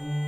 Mm. you.